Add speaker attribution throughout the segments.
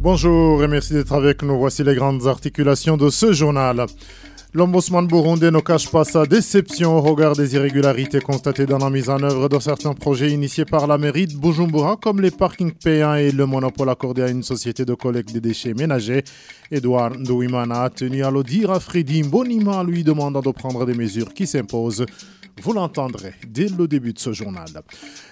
Speaker 1: Bonjour et merci d'être avec nous. Voici les grandes articulations de ce journal. L'ombudsman burundais ne cache pas sa déception au regard des irrégularités constatées dans la mise en œuvre de certains projets initiés par la mairie de Bujumbura, comme les parkings payants et le monopole accordé à une société de collecte des déchets ménagers. Edouard Ndouimana a tenu à le dire à Freddy Mbonima, lui demandant de prendre des mesures qui s'imposent vous l'entendrez dès le début de ce journal.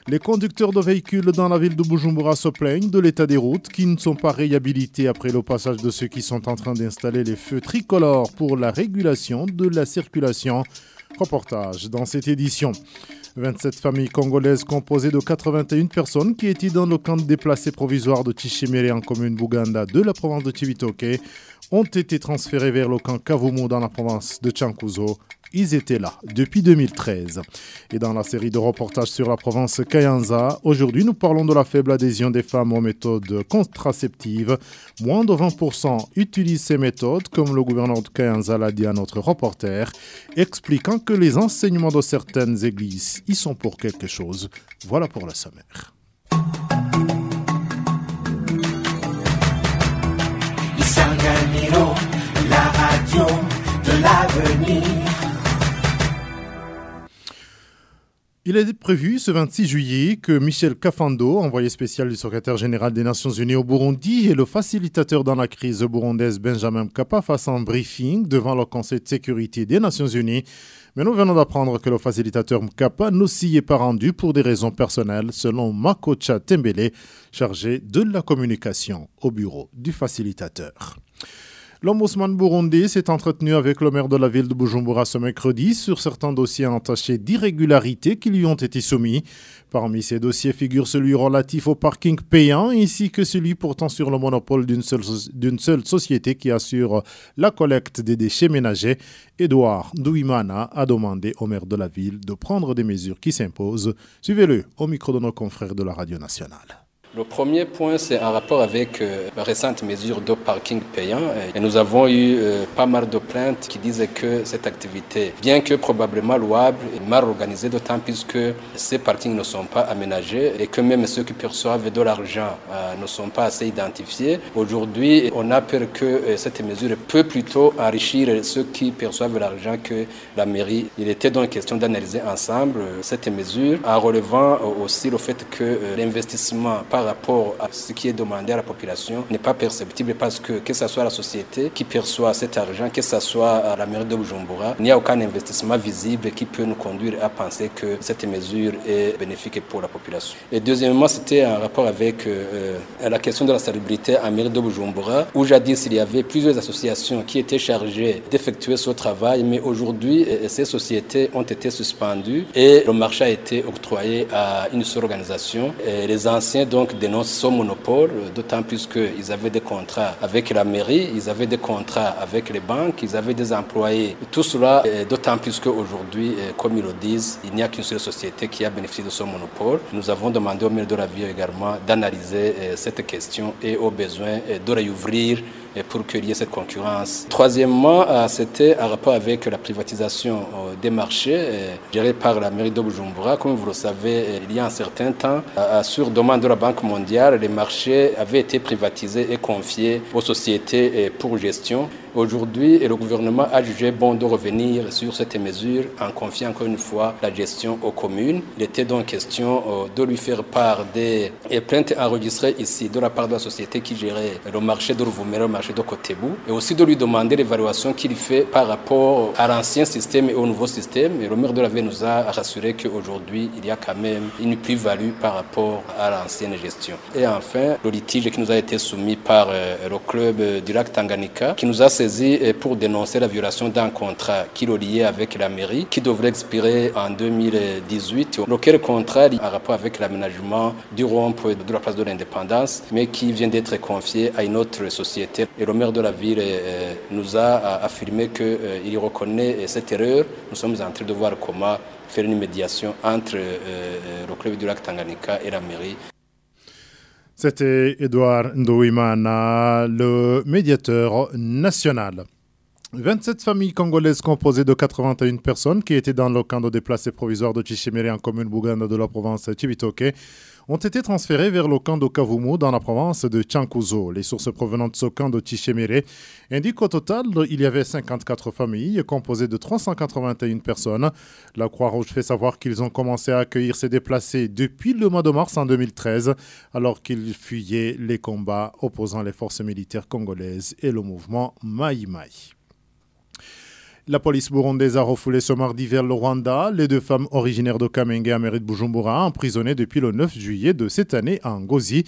Speaker 1: Les conducteurs de véhicules dans la ville de Bujumbura se plaignent de l'état des routes qui ne sont pas réhabilitées après le passage de ceux qui sont en train d'installer les feux tricolores pour la régulation de la circulation. Reportage dans cette édition. 27 familles congolaises composées de 81 personnes qui étaient dans le camp de déplacés provisoire de Tichimere en commune Buganda de la province de Chibitoke ont été transférées vers le camp Kavumu dans la province de Chankuzo ils étaient là depuis 2013. Et dans la série de reportages sur la province Kayanza, aujourd'hui nous parlons de la faible adhésion des femmes aux méthodes contraceptives. Moins de 20% utilisent ces méthodes, comme le gouverneur de Kayanza l'a dit à notre reporter, expliquant que les enseignements de certaines églises y sont pour quelque chose. Voilà pour la sommaire. la radio de l'avenir. Il est prévu ce 26 juillet que Michel Kafando, envoyé spécial du secrétaire général des Nations Unies au Burundi, et le facilitateur dans la crise burundaise Benjamin Mkapa fassent un briefing devant le Conseil de sécurité des Nations Unies. Mais nous venons d'apprendre que le facilitateur Mkapa ne s'y est pas rendu pour des raisons personnelles, selon Makocha Tembele, chargé de la communication au bureau du facilitateur. L'ombudsman burundais s'est entretenu avec le maire de la ville de Bujumbura ce mercredi sur certains dossiers entachés d'irrégularités qui lui ont été soumis. Parmi ces dossiers figure celui relatif au parking payant ainsi que celui portant sur le monopole d'une seule, société qui assure la collecte des déchets ménagers. Edouard Douimana a demandé au maire de la ville de prendre des mesures qui s'imposent. Suivez-le au micro de nos confrères de la radio nationale.
Speaker 2: Le premier point, c'est en rapport avec euh, la récente mesure de parking payant. Et nous avons eu euh, pas mal de plaintes qui disaient que cette activité, bien que probablement louable, est mal organisée, d'autant plus que ces parkings ne sont pas aménagés et que même ceux qui perçoivent de l'argent euh, ne sont pas assez identifiés. Aujourd'hui, on a peur que cette mesure peut plutôt enrichir ceux qui perçoivent l'argent que la mairie. Il était donc question d'analyser ensemble cette mesure en relevant aussi le fait que l'investissement rapport à ce qui est demandé à la population n'est pas perceptible parce que que ce soit la société qui perçoit cet argent, que ce soit la mairie de Bujumbura, il n'y a aucun investissement visible qui peut nous conduire à penser que cette mesure est bénéfique pour la population. Et deuxièmement, c'était en rapport avec euh, la question de la salubrité à mairie de Bujumbura, où jadis il y avait plusieurs associations qui étaient chargées d'effectuer ce travail, mais aujourd'hui euh, ces sociétés ont été suspendues et le marché a été octroyé à une seule organisation. Les anciens donc dénoncent son monopole, d'autant plus qu'ils avaient des contrats avec la mairie, ils avaient des contrats avec les banques, ils avaient des employés. Tout cela, d'autant plus qu'aujourd'hui, comme ils le disent, il n'y a qu'une seule société qui a bénéficié de son monopole. Nous avons demandé au maire de la ville également d'analyser euh, cette question et au besoin euh, de réouvrir pour qu'il y ait cette concurrence. Troisièmement, euh, c'était en rapport avec la privatisation euh, des marchés euh, gérés par la mairie de Bujumbura. Comme vous le savez, il y a un certain temps, sur demande de la Banque mondiale, les marchés avaient été privatisés et confiés aux sociétés pour gestion. Aujourd'hui, le gouvernement a jugé bon de revenir sur cette mesure en confiant encore une fois la gestion aux communes. Il était donc question de lui faire part des plaintes enregistrées ici de la part de la société qui gérait le marché de Rouvoumero, marché de Kotebou, et aussi de lui demander l'évaluation qu'il fait par rapport à l'ancien système et au nouveau système. Le maire de la ville nous a rassuré qu'aujourd'hui, il y a quand même une plus-value par rapport à l'ancienne gestion. Et enfin, le litige qui nous a été soumis par euh, le club du lac Tanganyika, qui nous a euh, pour dénoncer la violation d'un contrat qui le liait avec la mairie, qui devrait expirer en 2018, lequel contrat en rapport avec l'aménagement du rond de la place de l'indépendance, mais qui vient d'être confié à une autre société et le maire de la ville euh, nous a affirmé qu'il euh, reconnaît cette erreur. Nous sommes en train de voir comment faire une médiation entre euh, le club du lac Tanganyika et la mairie.
Speaker 1: C'était Edouard Ndouimana, le médiateur national. 27 familles congolaises composées de 81 personnes qui étaient dans le camp de déplacés provisoire de Chichiméré en commune Bouganda de la province Chibitoke ont été transférées vers le camp de Kavumu dans la province de Chankuzo. Les sources provenant de ce camp de Chichemere indiquent qu'au total, il y avait 54 familles composées de 381 personnes. La Croix-Rouge fait savoir qu'ils ont commencé à accueillir ces déplacés depuis le mois de mars en 2013, alors qu'ils fuyaient les combats opposant les forces militaires congolaises et le mouvement Maï Maï. La police burundaise a refoulé ce mardi vers le Rwanda les deux femmes originaires de Kamenge à de Bujumbura, emprisonnées depuis le 9 juillet de cette année à Ngozi.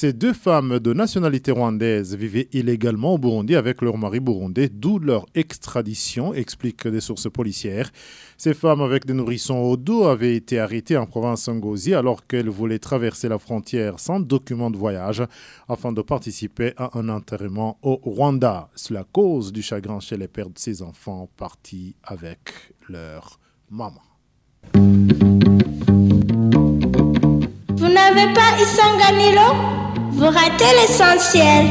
Speaker 1: Ces deux femmes de nationalité rwandaise vivaient illégalement au Burundi avec leur mari burundais, d'où leur extradition, expliquent des sources policières. Ces femmes avec des nourrissons au dos avaient été arrêtées en province Ngozi alors qu'elles voulaient traverser la frontière sans document de voyage afin de participer à un enterrement au Rwanda. C'est la cause du chagrin chez les pères de ces enfants partis avec leur maman.
Speaker 3: Vous n'avez pas Isanganilo? Vous ratez l'essentiel.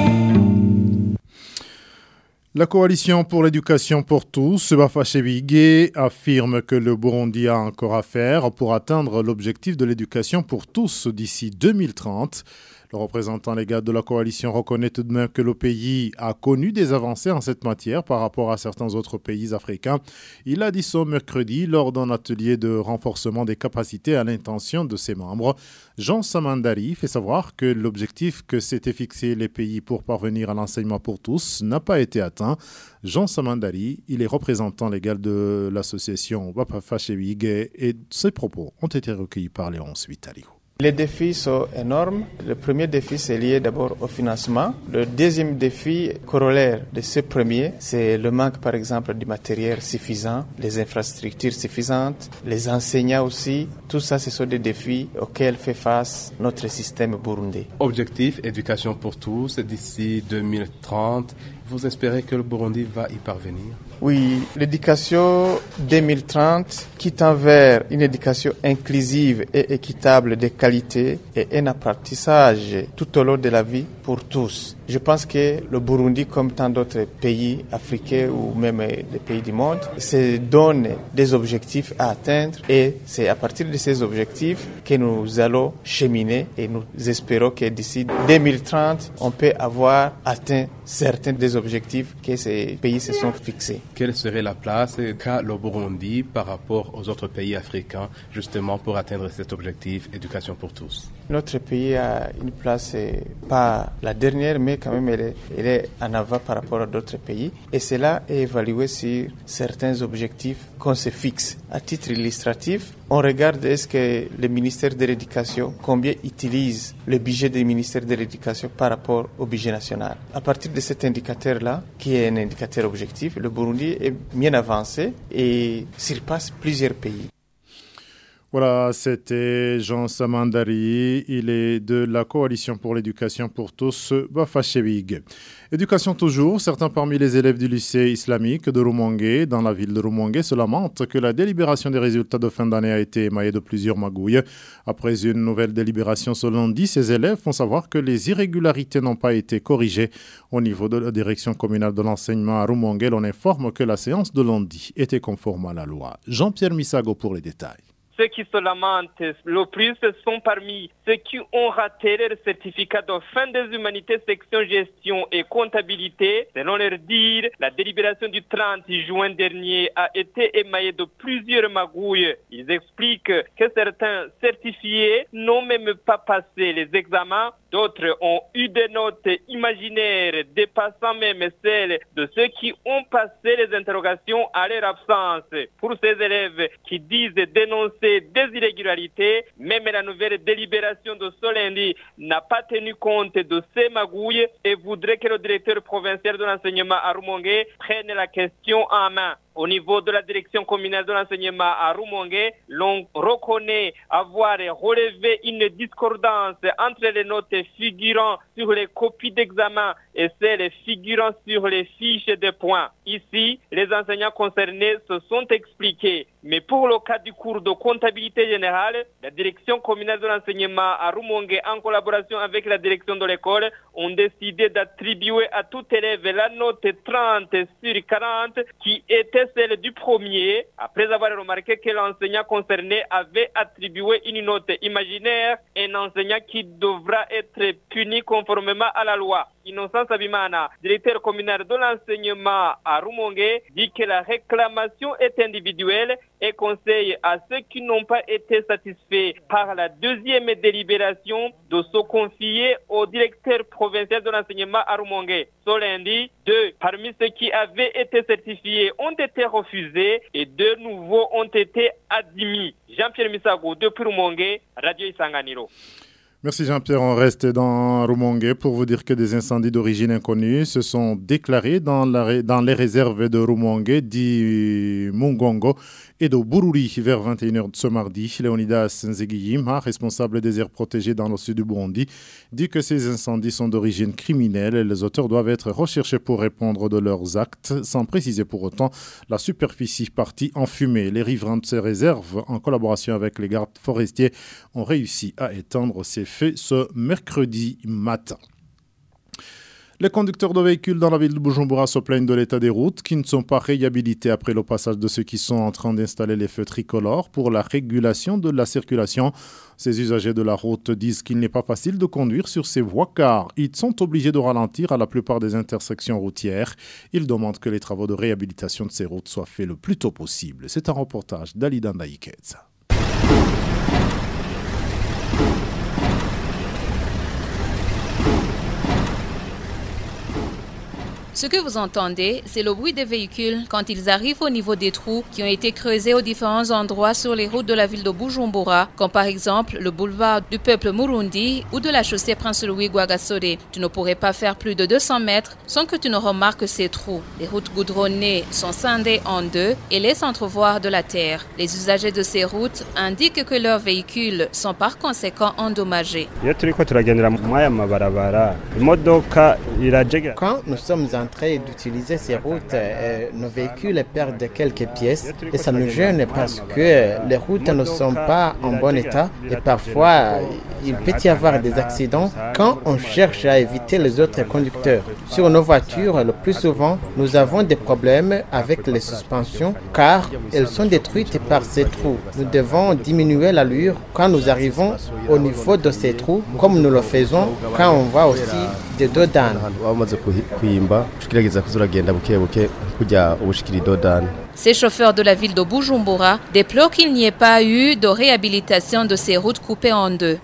Speaker 1: La coalition pour l'éducation pour tous, Bafachevigé, affirme que le Burundi a encore à faire pour atteindre l'objectif de l'éducation pour tous d'ici 2030. Le représentant légal de la coalition reconnaît tout de même que le pays a connu des avancées en cette matière par rapport à certains autres pays africains. Il a dit ça mercredi lors d'un atelier de renforcement des capacités à l'intention de ses membres. Jean Samandari fait savoir que l'objectif que s'étaient fixé les pays pour parvenir à l'enseignement pour tous n'a pas été atteint. Jean Samandari, il est représentant légal de l'association Wapa et ses propos ont été recueillis par Léon Suitaligo.
Speaker 4: Les défis sont énormes. Le premier défi, c'est lié d'abord au financement. Le deuxième défi corollaire de ce premier, c'est le manque, par exemple, du matériel suffisant, les infrastructures suffisantes, les enseignants aussi. Tout ça, ce sont des défis auxquels fait face notre système burundais.
Speaker 2: Objectif, éducation pour tous d'ici 2030. Vous espérez que le Burundi va y parvenir?
Speaker 4: Oui, l'éducation 2030 qui tend vers une éducation inclusive et équitable de qualité et un apprentissage tout au long de la vie pour tous. Je pense que le Burundi, comme tant d'autres pays africains ou même des pays du monde, se donne des objectifs à atteindre et c'est à partir de ces objectifs que nous allons cheminer et nous espérons que d'ici 2030, on peut avoir atteint certains des objectifs que ces pays se sont fixés.
Speaker 2: Quelle serait la place qu'a le Burundi par rapport aux autres pays africains justement pour atteindre cet objectif éducation pour tous?
Speaker 4: Notre pays a une place, pas la dernière, mais quand même, elle est, en avant par rapport à d'autres pays. Et cela est évalué sur certains objectifs qu'on se fixe. À titre illustratif, on regarde est-ce que le ministère de l'Éducation, combien utilise le budget du ministère de l'Éducation par rapport au budget national? À partir de cet indicateur-là, qui est un indicateur objectif, le Burundi est bien avancé et surpasse plusieurs pays.
Speaker 1: Voilà, c'était Jean Samandari. Il est de la Coalition pour l'éducation pour tous, Bafachevig. Éducation toujours, certains parmi les élèves du lycée islamique de Rumongue, dans la ville de Rumongue, se lamentent que la délibération des résultats de fin d'année a été émaillée de plusieurs magouilles. Après une nouvelle délibération ce lundi, ces élèves font savoir que les irrégularités n'ont pas été corrigées. Au niveau de la direction communale de l'enseignement à Rumongue, on informe que la séance de lundi était conforme à la loi. Jean-Pierre Misago pour les détails.
Speaker 5: Ceux qui se lamentent le plus sont parmi ceux qui ont raté leur certificat de fin des humanités section gestion et comptabilité. Selon leur dire, la délibération du 30 juin dernier a été émaillée de plusieurs magouilles. Ils expliquent que certains certifiés n'ont même pas passé les examens D'autres ont eu des notes imaginaires dépassant même celles de ceux qui ont passé les interrogations à leur absence. Pour ces élèves qui disent dénoncer des irrégularités, même la nouvelle délibération de Solendi n'a pas tenu compte de ces magouilles et voudrait que le directeur provincial de l'enseignement à prenne la question en main. Au niveau de la direction communale de l'enseignement à Rumongue, l'on reconnaît avoir relevé une discordance entre les notes figurant sur les copies d'examen et celles figurant sur les fiches de points. Ici, les enseignants concernés se sont expliqués. Mais pour le cas du cours de comptabilité générale, la direction communale de l'enseignement à Rumongue, en collaboration avec la direction de l'école, ont décidé d'attribuer à tout élève la note 30 sur 40 qui était celle du premier, après avoir remarqué que l'enseignant concerné avait attribué une note imaginaire, un enseignant qui devra être puni conformément à la loi. Innocence Abimana, directeur communal de l'enseignement à Rumongue, dit que la réclamation est individuelle et conseille à ceux qui n'ont pas été satisfaits par la deuxième délibération de se confier au directeur provincial de l'enseignement à Rumongue. Ce lundi, deux parmi ceux qui avaient été certifiés ont été refusés et deux nouveaux ont été admis. Jean-Pierre Misago depuis Rumongue, Radio Isanganiro.
Speaker 1: Merci Jean-Pierre. On reste dans Rumongue pour vous dire que des incendies d'origine inconnue se sont déclarés dans, dans les réserves de Rumongue, dit Mungongo et de Bururi vers 21h ce mardi. Léonidas Nzegiyima, responsable des aires protégées dans le sud du Burundi, dit que ces incendies sont d'origine criminelle et les auteurs doivent être recherchés pour répondre de leurs actes, sans préciser pour autant la superficie partie en fumée. Les riverains de ces réserves, en collaboration avec les gardes forestiers, ont réussi à éteindre ces fait ce mercredi matin. Les conducteurs de véhicules dans la ville de Bujumbura se plaignent de l'état des routes qui ne sont pas réhabilités après le passage de ceux qui sont en train d'installer les feux tricolores pour la régulation de la circulation. Ces usagers de la route disent qu'il n'est pas facile de conduire sur ces voies car ils sont obligés de ralentir à la plupart des intersections routières. Ils demandent que les travaux de réhabilitation de ces routes soient faits le plus tôt possible. C'est un reportage d'Alidan Daiketz.
Speaker 6: Ce que vous entendez, c'est le bruit des véhicules quand ils arrivent au niveau des trous qui ont été creusés aux différents endroits sur les routes de la ville de Bujumbura, comme par exemple le boulevard du peuple Murundi ou de la chaussée Prince Louis Guagasore. Tu ne pourrais pas faire plus de 200 mètres sans que tu ne remarques ces trous. Les routes goudronnées sont scindées en deux et laissent entrevoir de la terre. Les usagers de ces routes indiquent que leurs véhicules sont par conséquent endommagés.
Speaker 7: Quand nous sommes en d'utiliser ces routes, euh, nos véhicules perdent quelques pièces et ça nous gêne parce que les routes ne sont pas en bon état et parfois il peut y avoir des accidents quand on cherche à éviter les autres conducteurs. Sur nos voitures, le plus souvent, nous avons des problèmes avec les suspensions car elles sont détruites par ces trous. Nous devons diminuer l'allure quand nous arrivons au niveau de ces trous comme nous le faisons quand on va aussi des ushikirageza kuzuragenda buke buke kujya ubushikira idodani
Speaker 6: Ces chauffeurs de la ville de Bujumbura déplorent qu'il n'y ait pas eu de réhabilitation de ces routes coupées en deux.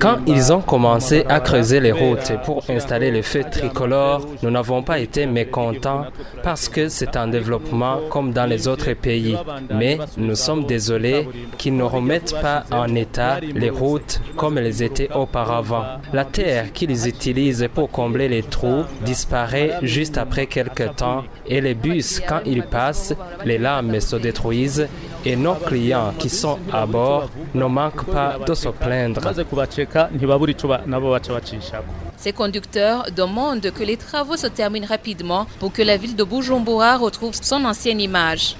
Speaker 8: Quand ils ont commencé à creuser les routes pour installer les feux tricolores, nous n'avons pas été mécontents parce que c'est un développement comme dans les autres pays. Mais nous sommes désolés qu'ils ne remettent pas en état les routes comme elles étaient auparavant. La terre qu'ils utilisent pour combler les trous disparaît juste après quelques temps et les bus, quand ils passent, les lames se détruisent et nos clients qui sont à bord ne manquent pas de se plaindre.
Speaker 6: Ces conducteurs demandent que les travaux se terminent rapidement pour que la ville de Bujumbura retrouve son ancienne image.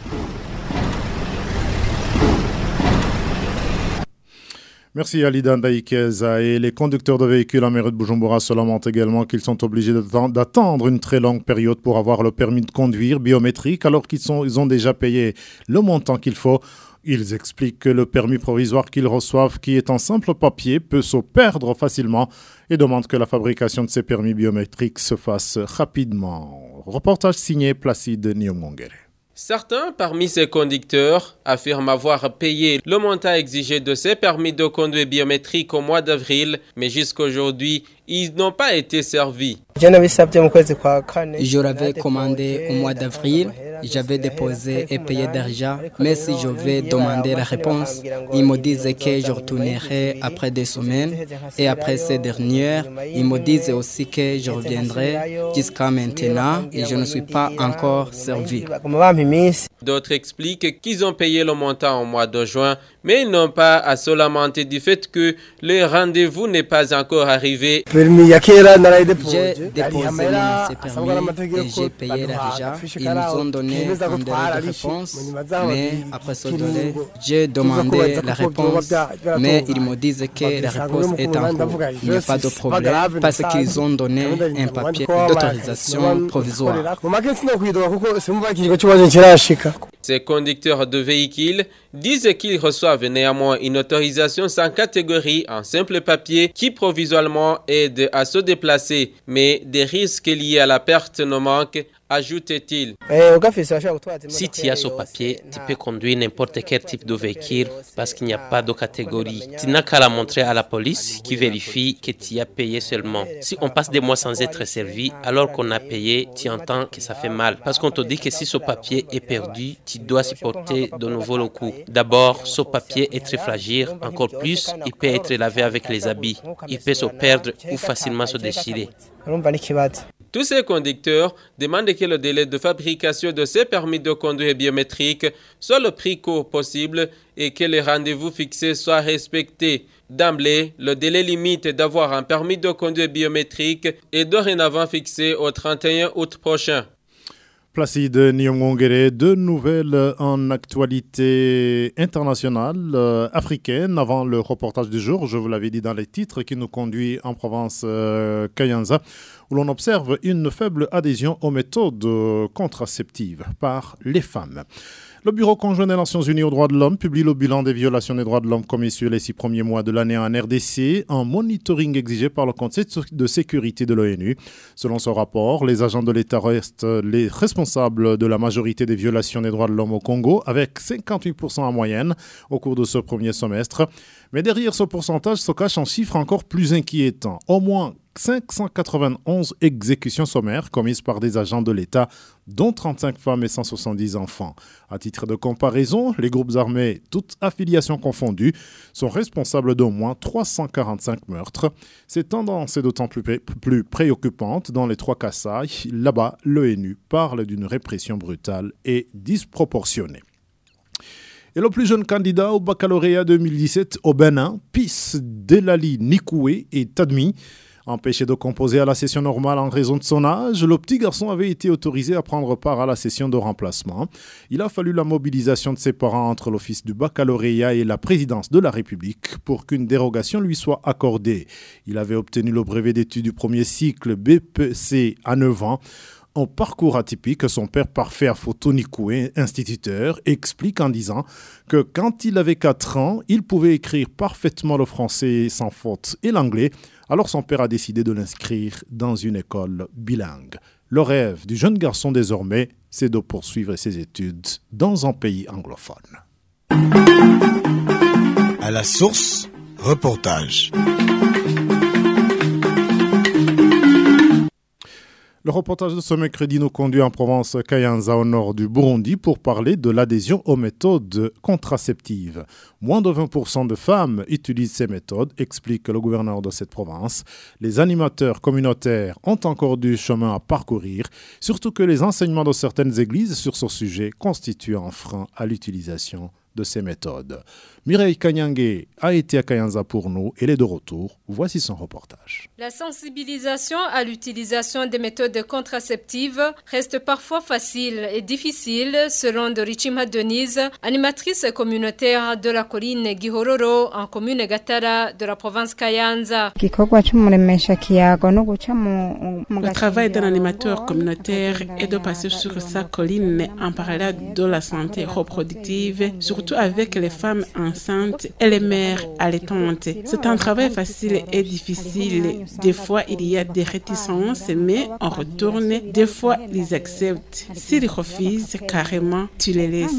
Speaker 1: Merci Alidan Daikeza. Et les conducteurs de véhicules en mairie de Bujumbura se lamentent également qu'ils sont obligés d'attendre une très longue période pour avoir le permis de conduire biométrique alors qu'ils ils ont déjà payé le montant qu'il faut. Ils expliquent que le permis provisoire qu'ils reçoivent, qui est en simple papier, peut se perdre facilement et demandent que la fabrication de ces permis biométriques se fasse rapidement. Reportage signé Placide Nyomongere.
Speaker 9: Certains parmi ces conducteurs affirment avoir payé le montant exigé de ces permis de conduire biométriques au mois d'avril, mais jusqu'aujourd'hui, ils n'ont pas été servis.
Speaker 10: Je l'avais commandé au mois d'avril, j'avais déposé et payé d'argent, mais si je vais demander la réponse, ils me disent que je retournerai après des semaines et après ces dernières, ils me disent aussi que je reviendrai jusqu'à maintenant et je ne suis pas encore servi.
Speaker 9: D'autres expliquent qu'ils ont payé le montant au mois de juin, mais ils n'ont pas à se lamenter du fait que le rendez-vous n'est pas encore arrivé.
Speaker 10: J'ai déposé mon permis et j'ai payé l'argent. Ils nous ont donné un délai de réponse, mais après ce délai, j'ai demandé la réponse, mais ils me disent que la réponse est en cours. Il n'y a pas de problème parce qu'ils ont donné un papier d'autorisation provisoire.
Speaker 9: Ces conducteurs de véhicules disent qu'ils reçoivent néanmoins une autorisation sans catégorie en simple papier qui provisoirement aide à se déplacer, mais des risques liés à la perte ne manquent ajoute-t-il.
Speaker 11: Si tu as ce papier, tu peux conduire n'importe quel type de véhicule parce qu'il n'y a pas de catégorie. Tu n'as qu'à la montrer à la police qui vérifie que tu as payé seulement. Si on passe des mois sans être servi alors qu'on a payé, tu entends que ça fait mal parce qu'on te dit que si ce papier est perdu, tu dois supporter de nouveau le coup. D'abord, ce papier est très fragile. Encore plus, il peut être lavé avec les habits. Il peut se perdre ou facilement se déchirer.
Speaker 9: Tous ces conducteurs demandent que le délai de fabrication de ces permis de conduire biométriques soit le plus court possible et que les rendez-vous fixés soient respectés. D'emblée, le délai limite d'avoir un permis de conduire biométrique est dorénavant fixé au 31 août prochain.
Speaker 1: Placide Nyongongere, deux nouvelles en actualité internationale euh, africaine avant le reportage du jour. Je vous l'avais dit dans les titres qui nous conduit en province euh, Kayanza, où l'on observe une faible adhésion aux méthodes contraceptives par les femmes. Le Bureau conjoint des Nations Unies aux droits de l'homme publie le bilan des violations des droits de l'homme commises sur les six premiers mois de l'année en RDC, un monitoring exigé par le Conseil de sécurité de l'ONU. Selon ce rapport, les agents de l'État restent les responsables de la majorité des violations des droits de l'homme au Congo, avec 58% en moyenne au cours de ce premier semestre. Mais derrière ce pourcentage se cache un chiffre encore plus inquiétant. Au moins 591 exécutions sommaires commises par des agents de l'État, dont 35 femmes et 170 enfants. À titre de comparaison, les groupes armés, toutes affiliations confondues, sont responsables d'au moins 345 meurtres. Cette tendance est d'autant plus, préoccupante dans les trois Kassai. Là-bas, l'ONU parle d'une répression brutale et disproportionnée. Et le plus jeune candidat au baccalauréat 2017 au Bénin, Pis Delali Nikoué, est admis. Empêché de composer à la session normale en raison de son âge, le petit garçon avait été autorisé à prendre part à la session de remplacement. Il a fallu la mobilisation de ses parents entre l'office du baccalauréat et la présidence de la République pour qu'une dérogation lui soit accordée. Il avait obtenu le brevet d'études du premier cycle BPC à 9 ans. Un parcours atypique, son père parfait à Nikoué, instituteur, explique en disant que quand il avait 4 ans, il pouvait écrire parfaitement le français sans faute et l'anglais. Alors son père a décidé de l'inscrire dans une école bilingue. Le rêve du jeune garçon désormais, c'est de poursuivre ses études dans un pays anglophone.
Speaker 12: À la source, reportage.
Speaker 1: Le reportage de ce mercredi nous conduit en province Kayanza au nord du Burundi pour parler de l'adhésion aux méthodes contraceptives. Moins de 20% de femmes utilisent ces méthodes, explique le gouverneur de cette province. Les animateurs communautaires ont encore du chemin à parcourir, surtout que les enseignements de certaines églises sur ce sujet constituent un frein à l'utilisation de ces méthodes. Mireille Kanyangé a été à Kayanza pour nous et elle est de retour. Voici son reportage.
Speaker 13: La sensibilisation à l'utilisation des méthodes contraceptives reste parfois facile et difficile selon Dorichima Denise, animatrice communautaire de la colline Gihororo en commune Gatara de la province Kayanza.
Speaker 14: Le travail d'un animateur communautaire est de passer sur sa colline en parallèle de la santé reproductive, surtout avec les femmes enceintes et les mères allaitantes. C'est un travail facile et difficile. Des fois, il y a des réticences, mais on retourne. Des fois, ils acceptent. S'ils refusent, carrément, tu les laisses.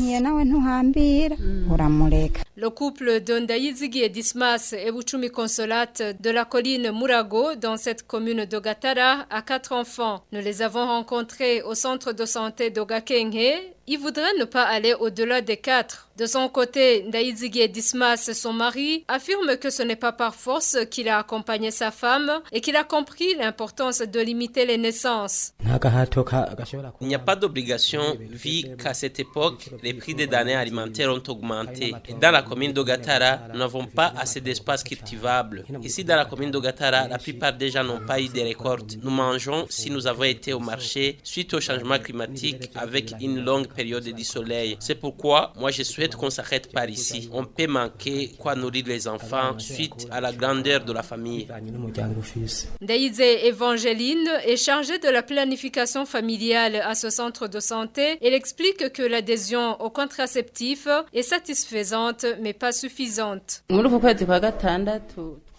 Speaker 13: Le couple d'Ondaïzigi et Dismas et Uchumi Consolate de la colline Murago dans cette commune d'Ogatara a quatre enfants. Nous les avons rencontrés au centre de santé d'Ogakenge. Ils voudraient ne pas aller au-delà des quatre. De son côté, Ndaïzigi Dismas, son mari, affirme que ce n'est pas par force qu'il a accompagné sa femme et qu'il a compris l'importance de limiter les naissances.
Speaker 11: Il n'y a pas d'obligation vu qu'à cette époque, les prix des denrées alimentaires ont augmenté. Dans la commune d'Ogatara, nous n'avons pas assez d'espace cultivable. Ici, dans la commune d'Ogatara, la plupart des gens n'ont pas eu de récoltes. Nous mangeons si nous avons été au marché suite au changement climatique avec une longue période de soleil. C'est pourquoi moi je souhaite qu'on s'arrête par ici. On peut manquer quoi nourrir les enfants suite à la grandeur de la famille.
Speaker 13: Daïdze Evangeline est chargée de la planification familiale à ce centre de santé. Elle explique que l'adhésion au contraceptif est satisfaisante mais pas suffisante.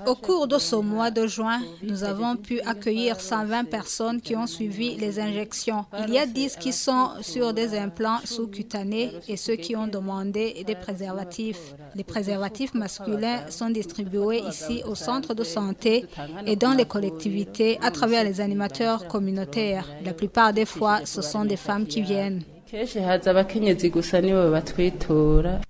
Speaker 15: Au cours de ce mois de juin, nous avons pu accueillir 120 personnes qui ont suivi les injections. Il y a 10 qui sont sur des implants sous-cutanés et ceux qui ont demandé des préservatifs. Les préservatifs masculins sont distribués ici au centre de santé et dans les collectivités à travers les animateurs communautaires. La plupart des fois, ce sont des femmes qui viennent.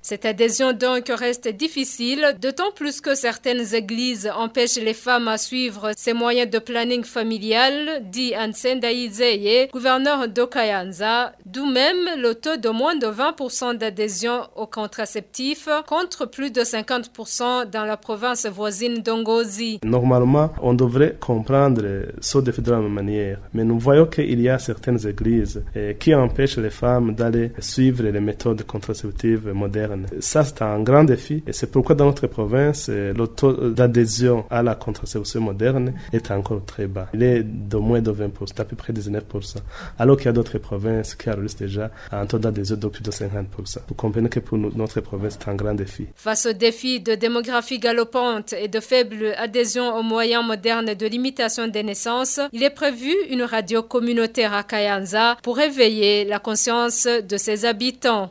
Speaker 13: Cette adhésion donc reste difficile, d'autant plus que certaines églises empêchent les femmes à suivre ces moyens de planning familial, dit Ansenda Izeye, gouverneur d'Okayanza, d'où même le taux de moins de 20% d'adhésion aux contraceptifs contre plus de 50% dans la province voisine d'Ongozi.
Speaker 16: Normalement, on devrait comprendre ce défi de la même manière, mais nous voyons qu'il y a certaines églises eh, qui empêchent les femmes d'aller suivre les méthodes contraceptives modernes. Ça, c'est un grand défi et c'est pourquoi dans notre province, le taux d'adhésion à la contraception moderne est encore très bas. Il est de moins de 20%, à peu près 19%, alors qu'il y a d'autres provinces qui enregistrent déjà un taux d'adhésion de plus de 50%. Vous comprenez que pour notre province, c'est un grand défi.
Speaker 13: Face au défi de démographie galopante et de faible adhésion aux moyens modernes de limitation des naissances, il est prévu une radio communautaire à Kayanza pour réveiller la conscience de ses habitants.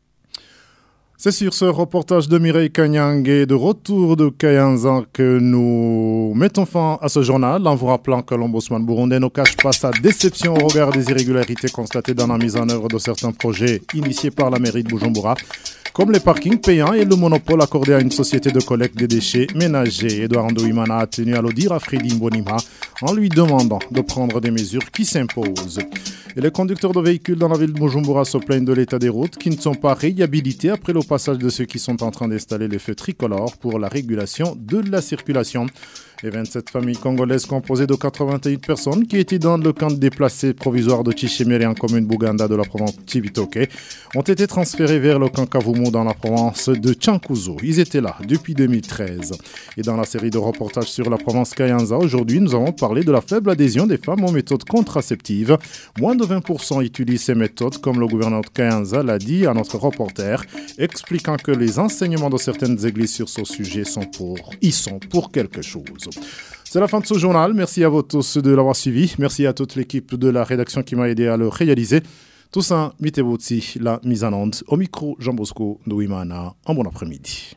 Speaker 1: C'est sur ce reportage de Mireille Kanyang et de retour de Kayanza que nous mettons fin à ce journal en vous rappelant que l'ombudsman burundais ne cache pas sa déception au regard des irrégularités constatées dans la mise en œuvre de certains projets initiés par la mairie de Bujumbura comme les parkings payants et le monopole accordé à une société de collecte des déchets ménagers. Edouard Imana a tenu à le dire à Freddy Mbonima en lui demandant de prendre des mesures qui s'imposent. Et les conducteurs de véhicules dans la ville de Bujumbura se plaignent de l'état des routes qui ne sont pas réhabilités après le passage de ceux qui sont en train d'installer les feux tricolores pour la régulation de la circulation. Les 27 familles congolaises composées de 81 personnes qui étaient dans le camp de déplacés provisoire de Chichimere en commune Bouganda de la province Tibitoke ont été transférées vers le camp Kavumu dans la province de Chankuzo. Ils étaient là depuis 2013. Et dans la série de reportages sur la province Kayanza, aujourd'hui, nous avons parlé de la faible adhésion des femmes aux méthodes contraceptives. Moins de 20% utilisent ces méthodes, comme le gouverneur de Kayanza l'a dit à notre reporter, expliquant que les enseignements de certaines églises sur ce sujet sont pour, y sont pour quelque chose. C'est la fin de ce journal. Merci à vous tous de l'avoir suivi. Merci à toute l'équipe de la rédaction qui m'a aidé à le réaliser. Toussaint Mitebouti, la mise en onde. Au micro, Jean Bosco Douimana. Un bon après-midi.